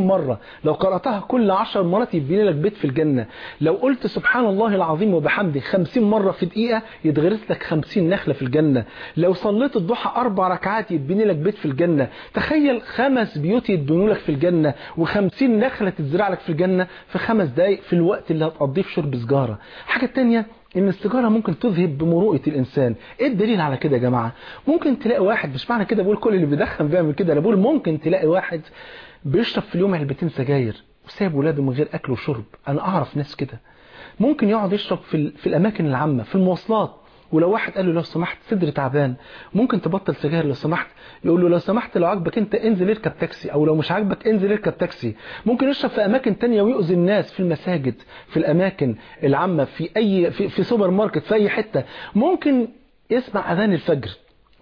مرة. لو قرأتها كل عشر مرات يبني لك بيت في الجنة. لو قلت سبحان الله العظيم وبحمده خمسين مرة في دقيقة يتغرس لك خمسين نخلة في الجنة. لو صليت الضحى أربع ركعات يبني لك بيت في الجنة. تخيل خمس بيوت يتبنوا لك في الجنة وخمسين نخلة تتزرع لك في الجنة في خمس دقايق في الوقت اللي هتقضيه في شرب سجارة. حاجة تانية إن السيجارة ممكن تذهب بمروءه الإنسان. إيه الدليل على كده يا جماعة؟ ممكن تلاقي واحد مش معنى كده بقول كل اللي بيدخن بيعمل كده أنا بقول ممكن تلاقي واحد بيشرب في اليوم علبتين سجاير وسايب ولاده من غير أكل وشرب. أنا أعرف ناس كده. ممكن يقعد يشرب في في الأماكن العامة في المواصلات. ولو واحد قال له لو سمحت صدري تعبان ممكن تبطل سجاير لو سمحت يقول له لو سمحت لو عاجبك انت انزل اركب تاكسي أو لو مش عاجبك انزل اركب تاكسي. ممكن يشرب في اماكن تانية ويؤذي الناس في المساجد في الاماكن العامة في اي في, في سوبر ماركت في اي حتة. ممكن يسمع اذان الفجر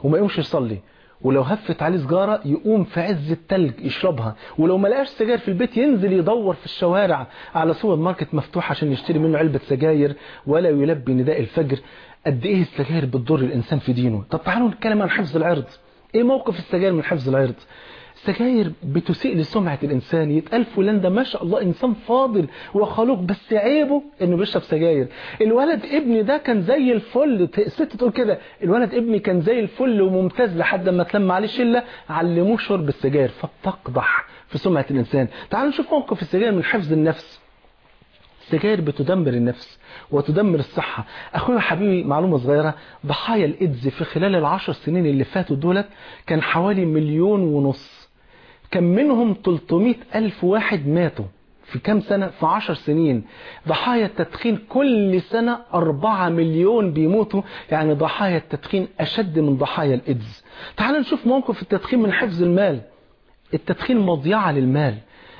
وما يقومش يصلي ولو هفت عليه سجارة يقوم في عز التلج يشربها. ولو ما لقاش سجاير في البيت ينزل يدور في الشوارع على سوبر ماركت مفتوح عشان يشتري منه علبة سجاير ولا يلبي نداء الفجر. قد إيه السجاير بتضر الإنسان في دينه؟ طب تعالوا نتكلم عن حفظ العرض. إيه موقف السجاير من حفظ العرض؟ السجاير بتسيء لسمعة الإنسان يتقال فلان ده ما شاء الله إنسان فاضل وخلوق بس عيبه إنه بيشرب سجاير. الولد ابني ده كان زي الفل الست تقول كده الولد ابني كان زي الفل وممتاز لحد ما تلم عليه شلة علموه شرب السجاير فبتقضح في سمعة الإنسان. تعالوا نشوف موقف السجاير من حفظ النفس. السجاير بتدمر النفس وتدمر الصحة. أخويا حبيبي معلومة صغيرة ضحايا الإيدز في خلال العشر سنين اللي فاتوا دولت كان حوالي مليون ونص. كان منهم 300 ألف واحد ماتوا في كام سنة؟ في عشر سنين. ضحايا التدخين كل سنة أربعة مليون بيموتوا. يعني ضحايا التدخين أشد من ضحايا الإيدز. تعال نشوف موقف التدخين من حفظ المال. التدخين مضيعة للمال.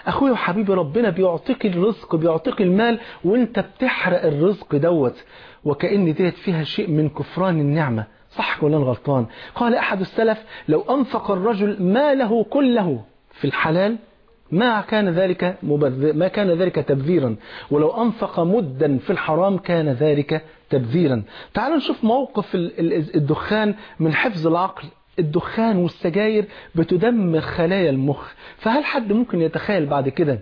أخويا وحبيبي ربنا بيعطيك الرزق بيعطيك المال وأنت بتحرق الرزق دوت. وكأن ديت فيها شيء من كفران النعمة. صح ولا غلطان؟ قال أحد السلف لو أنفق الرجل ماله كله في الحلال ما كان ذلك مبذر ما كان ذلك تبذيرا. ولو أنفق مدا في الحرام كان ذلك تبذيرا. تعالوا نشوف موقف ال- ال- الدخان من حفظ العقل. الدخان والسجاير بتدمر خلايا المخ. فهل حد ممكن يتخيل بعد كده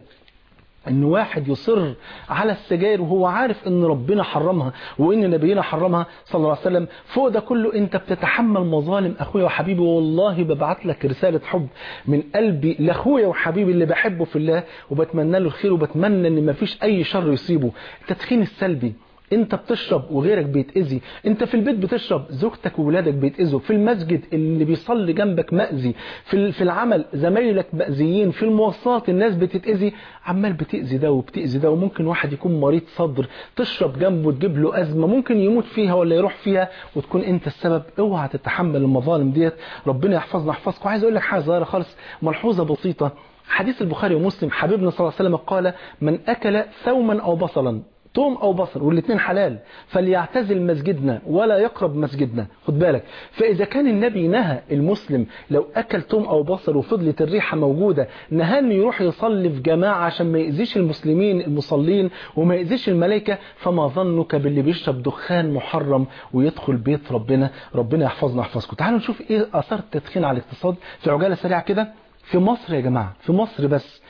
إن واحد يصر على السجاير وهو عارف إن ربنا حرمها وإن نبينا حرمها صلى الله عليه وسلم؟ فوق ده كله أنت بتتحمل مظالم أخويا وحبيبي والله ببعت لك رسالة حب من قلبي لأخويا وحبيبي اللي بحبه في الله وبتمنى له الخير وبتمنى إن مفيش أي شر يصيبه. التدخين السلبي انت بتشرب وغيرك بيتأذي انت في البيت بتشرب زوجتك وولادك بيتأذوا في المسجد اللي بيصلي جنبك مأذي في في العمل زمايلك مأذيين في المواصلات الناس بتتأذي عمال بتأذي ده وبتأذي ده وممكن واحد يكون مريض صدر تشرب جنبه تجيب له أزمة ممكن يموت فيها ولا يروح فيها وتكون انت السبب. اوعى تتحمل المظالم ديت ربنا يحفظنا يحفظك وعايز أقول لك حاجة صغيرة خالص ملحوظة بسيطة. حديث البخاري ومسلم حبيبنا صلى الله عليه وسلم قال من أكل ثوما أو بصلا توم أو بصل والاثنين حلال. فليعتزل مسجدنا ولا يقرب مسجدنا. خد بالك. فإذا كان النبي نهى المسلم لو أكل توم أو بصل وفضلت الريحة موجودة نهى أنه يروح يصلي في جماعة عشان ما يأذيش المسلمين المصلين وما يأذيش الملائكة. فما ظنك باللي بيشرب دخان محرم ويدخل بيت ربنا. ربنا يحفظنا يحفظكم تعالوا نشوف إيه آثار التدخين على الاقتصاد في عجالة سريعة كده. في مصر يا جماعة. في مصر بس.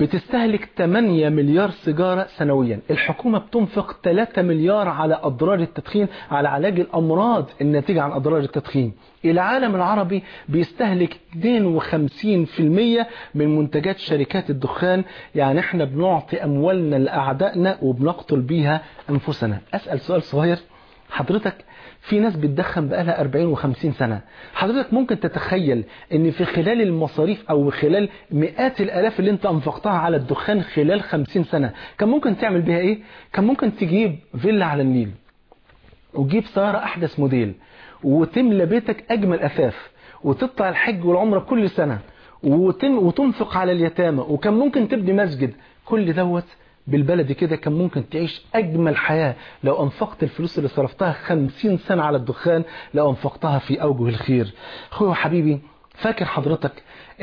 بتستهلك 8 مليار سيجارة سنويا. الحكومة بتنفق 3 مليار على أضرار التدخين على علاج الأمراض الناتجة عن أضرار التدخين. العالم العربي بيستهلك 52% من منتجات شركات الدخان. يعني إحنا بنعطي أموالنا لأعدائنا وبنقتل بيها أنفسنا. أسأل سؤال صغير. حضرتك في ناس بتدخن بقالها 40 و50 سنة. حضرتك ممكن تتخيل إن في خلال المصاريف أو خلال مئات الآلاف اللي أنت أنفقتها على الدخان خلال 50 سنة كان ممكن تعمل بيها إيه؟ كان ممكن تجيب فيلا على النيل وتجيب سيارة أحدث موديل وتملى بيتك أجمل أثاث وتطلع الحج والعمرة كل سنة وتن وتنفق على اليتامى وكان ممكن تبني مسجد. كل دوت بالبلدي كده كان ممكن تعيش أجمل حياة. لو أنفقت الفلوس اللي صرفتها خمسين سنة على الدخان لو أنفقتها في أوجه الخير. أخوي وحبيبي فاكر حضرتك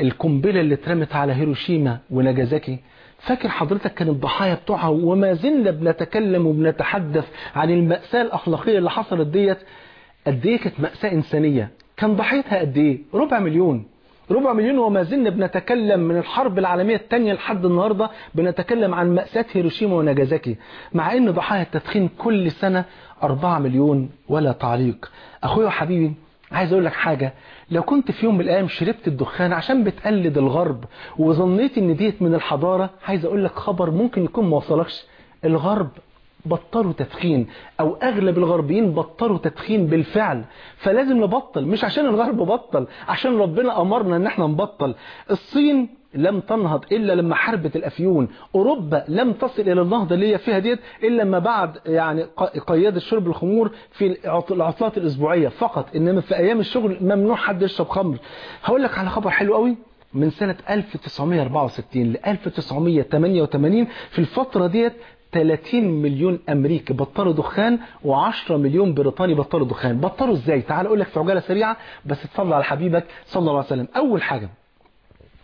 القنبلة اللي اترمت على هيروشيما وناجازاكي؟ فاكر حضرتك كان الضحايا بتوعها وما زلنا بنتكلم وبنتحدث عن المأساة الأخلاقية اللي حصلت ديت؟ قد إيه كانت مأساة إنسانية؟ كان ضحيتها قد إيه؟ ربع مليون. ربع مليون وما زلنا بنتكلم من الحرب العالمية الثانية لحد النهاردة بنتكلم عن مأساة هيروشيما وناجازاكي مع إن ضحايا التدخين كل سنة 4 مليون ولا تعليق. أخويا وحبيبي عايز أقول لك حاجة. لو كنت في يوم من الأيام شربت الدخان عشان بتقلد الغرب وظنيت إن ديت من الحضارة عايز أقول لك خبر ممكن يكون ما وصلكش. الغرب بطلوا تدخين أو أغلب الغربيين بطلوا تدخين بالفعل. فلازم نبطل مش عشان الغرب بطل عشان ربنا أمرنا إن إحنا نبطل. الصين لم تنهض إلا لما حربت الأفيون. أوروبا لم تصل إلى النهضة اللي هي فيها ديت إلا لما بعد يعني قيادة شرب الخمور في العطلات الأسبوعية فقط. إنما في أيام الشغل ممنوع حد يشرب خمر. هقول لك على خبر حلو قوي. من سنة 1964 ل 1988 في الفترة ديت 30 مليون أمريكي بطلوا دخان و10 مليون بريطاني بطلوا دخان. بطلوا إزاي؟ تعال أقول لك في عجالة سريعة بس تصلي على حبيبك صلى الله عليه وسلم. أول حاجة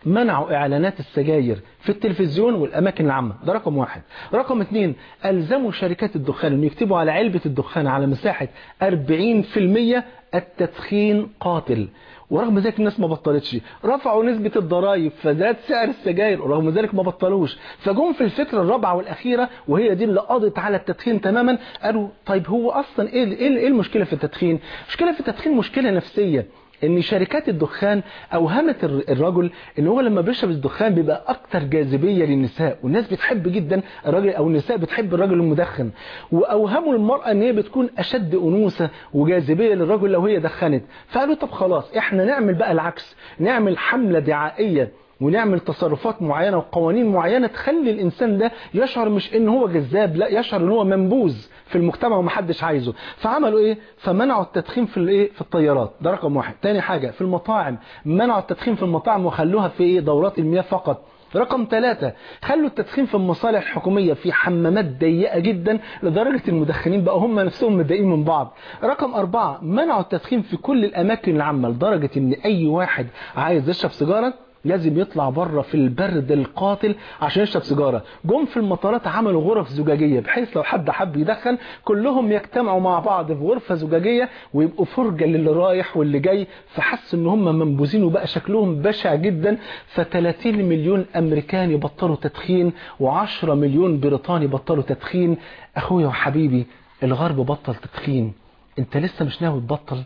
منعوا إعلانات السجاير في التلفزيون والأماكن العامة. ده رقم واحد. رقم اثنين ألزموا شركات الدخان ان يكتبوا على علبة الدخان على مساحة 40% التدخين قاتل. ورغم ذلك الناس ما بطلتش. رفعوا نسبة الضرائب فزاد سعر السجاير ورغم ذلك ما بطلوش. فجم في الفكرة الرابعة والأخيرة وهي دي اللي قضت على التدخين تماما قالوا طيب هو أصلا إيه, إيه المشكلة في التدخين؟ مشكلة في التدخين مشكلة نفسية. إن شركات الدخان اوهمت الرجل إن هو لما بيشرب الدخان بيبقى أكتر جاذبية للنساء والناس بتحب جدا الراجل أو النساء بتحب الراجل المدخن. واوهموا المرأة إن هي بتكون أشد أنوثة وجاذبية للرجل لو هي دخنت. فقالوا طب خلاص إحنا نعمل بقى العكس نعمل حملة دعائية ونعمل تصرفات معينة وقوانين معينة تخلي الإنسان ده يشعر مش إن هو جذاب لا يشعر إن هو منبوذ في المجتمع ومحدش عايزه. فعملوا إيه؟ فمنعوا التدخين في الإيه؟ في الطيارات. ده رقم واحد. تاني حاجة في المطاعم. منعوا التدخين في المطاعم وخلوها في إيه؟ دورات المياه فقط. رقم ثلاثة خلوا التدخين في المصالح الحكومية في حمامات ضيقة جدا لدرجة المدخنين بقوا هم نفسهم متضايقين من بعض. رقم أربعة منعوا التدخين في كل الأماكن العامة لدرجة إن أي واحد عايز يشرب سيجارة لازم يطلع بره في البرد القاتل عشان يشرب سيجارة. جم في المطارات عملوا غرف زجاجية بحيث لو حد حب يدخن كلهم يجتمعوا مع بعض في غرفة زجاجية ويبقوا فرجة للي رايح واللي جاي. فحسوا إن هم منبوذين وبقى شكلهم بشع جدا. ف30 مليون امريكاني بطلوا تدخين و10 مليون بريطاني بطلوا تدخين. أخويا وحبيبي الغرب بطل تدخين. أنت لسه مش ناوي تبطل؟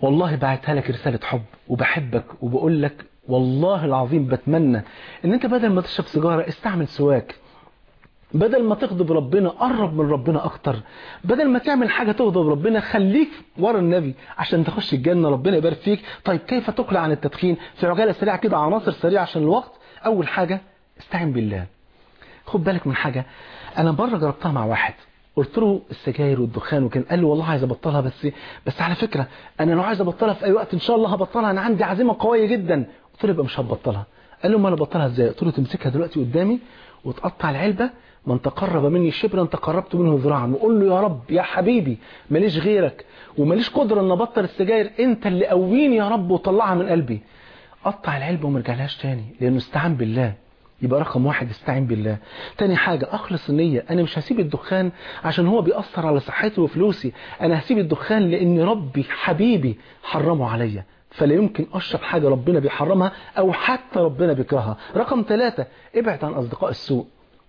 والله بعتها لك رسالة حب وبحبك وبقول لك والله العظيم بتمنى إن أنت بدل ما تشرب سيجارة استعمل سواك. بدل ما تغضب ربنا قرب من ربنا أكتر. بدل ما تعمل حاجة تغضب ربنا خليك ورا النبي عشان تخش الجنة ربنا يبارك فيك. طيب كيف تقلع عن التدخين؟ في عجالة سريعة كده عناصر سريعة عشان الوقت. أول حاجة استعن بالله. خد بالك من حاجة أنا بره جربتها مع واحد. قلت له السجاير والدخان وكان قال لي والله عايز أبطلها بس بس على فكرة أنا لو عايز أبطلها في أي وقت إن شاء الله هبطلها. أنا عندي عزيمة قوية جدا. قلت له يبقى مش هتبطلها. قال له ما أنا بطلها إزاي؟ قلت له تمسكها دلوقتي قدامي وتقطع العلبة من تقرب مني شبرا تقربت منه ذراعا. وقول له يا رب يا حبيبي ماليش غيرك وماليش قدرة إن أبطل السجاير أنت اللي قويني يا رب وطلعها من قلبي. قطع العلبة وما رجعلهاش تاني لأنه استعان بالله. يبقى رقم واحد استعين بالله. تاني حاجة أخلص النية. أنا مش هسيب الدخان عشان هو بيأثر على صحتي وفلوسي. أنا هسيب الدخان لأن ربي حبيبي حرمه عليا. فلا يمكن أشرب حاجة ربنا بيحرمها أو حتى ربنا بيكرهها. رقم ثلاثة ابعد عن أصدقاء السوء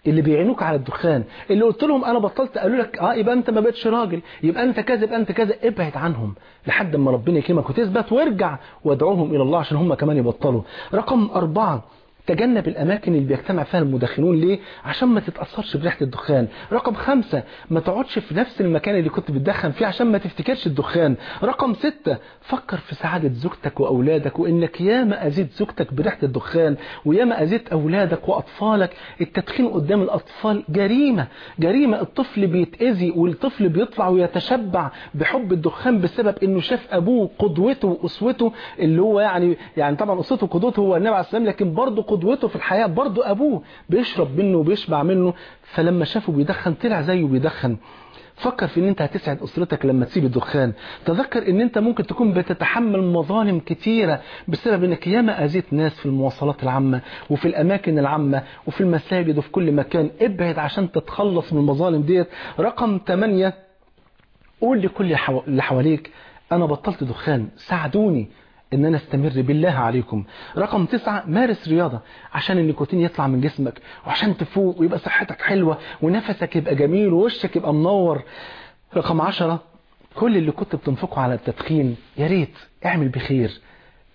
اللي بيعينوك على الدخان اللي قلت لهم أنا بطلت قالوا لك آه يبقى أنت ما بقتش راجل يبقى أنت كذب أنت كذا ابعد عنهم لحد ما ربنا يكرمك وتثبت وارجع وادعوهم إلى الله عشان هم كمان يبطلوا. رقم أربعة تجنب الأماكن اللي بيجتمع فيها المدخنون. ليه؟ عشان ما تتأثرش بريحة الدخان. رقم خمسة ما تقعدش في نفس المكان اللي كنت بتدخن فيه عشان ما تفتكرش الدخان. رقم ستة فكر في سعادة زوجتك وأولادك وإنك ياما أزيد زوجتك بريحة الدخان وياما أزيد أولادك وأطفالك. التدخين قدام الأطفال جريمة جريمة. الطفل بيتأذي والطفل بيطلع ويتشبع بحب الدخان بسبب إنه شاف أبوه قدوته وأسوته اللي هو يعني يعني طبعا أسوته وقدوته هو النبي عليه السلام لكن برضه قدوته في الحياة برضه أبوه بيشرب منه وبيشبع منه فلما شافه بيدخن طلع زيه بيدخن. فكر في إن أنت هتسعد أسرتك لما تسيب الدخان. تذكر إن أنت ممكن تكون بتتحمل مظالم كتيرة بسبب إنك ياما أذيت ناس في المواصلات العامة وفي الأماكن العامة وفي المساجد وفي كل مكان. ابعد عشان تتخلص من المظالم ديت. رقم 8 قول لكل اللي حواليك أنا بطلت دخان ساعدوني. إن أنا أستمر بالله عليكم. رقم تسعة مارس رياضة عشان النيكوتين يطلع من جسمك وعشان تفوق ويبقى صحتك حلوة ونفسك يبقى جميل ووشك يبقى منور. رقم عشرة كل اللي كنت بتنفقه على التدخين يا ريت اعمل بخير.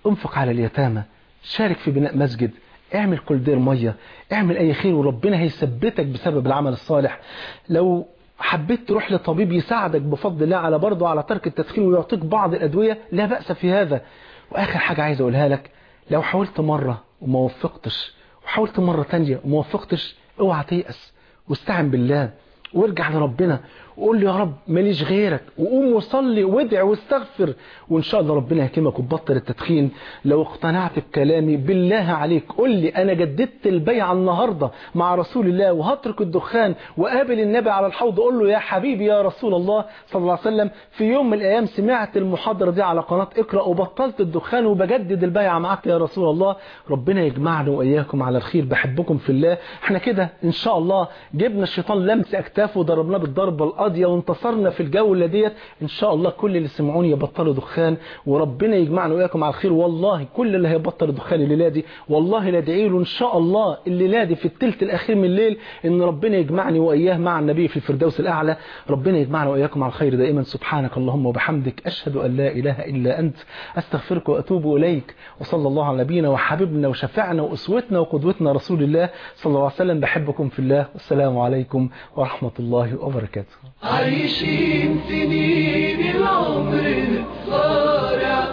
انفق على اليتامى شارك في بناء مسجد اعمل كل دير مية اعمل أي خير وربنا هيثبتك بسبب العمل الصالح. لو حبيت تروح لطبيب يساعدك بفضل الله على برضه على ترك التدخين ويعطيك بعض الأدوية لا بأس في هذا. وآخر حاجة عايز أقولها لك لو حاولت مرة وما وفقتش وحاولت مرة تانية وما وفقتش اوعى تيأس واستعن بالله وارجع لربنا وقول له يا رب ماليش غيرك. وقوم وصلي وادع واستغفر. وإن شاء الله ربنا يهكمك وتبطل التدخين. لو اقتنعت بكلامي بالله عليك قول لي أنا جددت البيعه النهارده مع رسول الله وهترك الدخان وقابل النبي على الحوض. أقول له يا حبيبي يا رسول الله صلى الله عليه وسلم في يوم من الأيام سمعت المحاضرة دي على قناة اقرأ وبطلت الدخان وبجدد البيعه معاك يا رسول الله. ربنا يجمعنا وإياكم على الخير. بحبكم في الله. إحنا كده إن شاء الله جبنا الشيطان لمس أكتافه وضربناه بالضربه القاضيه وانتصرنا في الجولة ديت إن شاء الله كل اللي سمعوني يبطلوا دخان وربنا يجمعنا وإياكم على الخير والله كل اللي هيبطل الدخان الليلة دي والله ندعي له. إن شاء الله الليلة دي في الثلث الأخير من الليل إن ربنا يجمعني وإياه مع النبي في الفردوس الأعلى. ربنا يجمعنا وإياكم على الخير دائما. سبحانك اللهم وبحمدك أشهد أن لا إله إلا أنت أستغفرك وأتوب إليك. وصلى الله على نبينا وحبيبنا وشفعنا وأسوتنا وقدوتنا رسول الله صلى الله عليه وسلم. بحبكم في الله. والسلام عليكم ورحمة الله وبركاته. عايشين سنين العمر نتصارع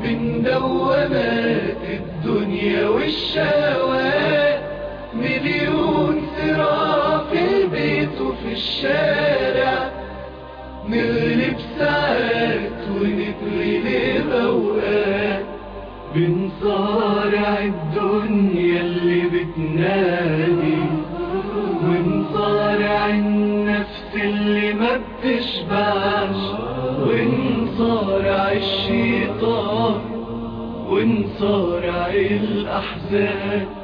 من دوامات الدنيا والشهوات مليون صراع في البيت وفي الشارع نغلب ساعات sin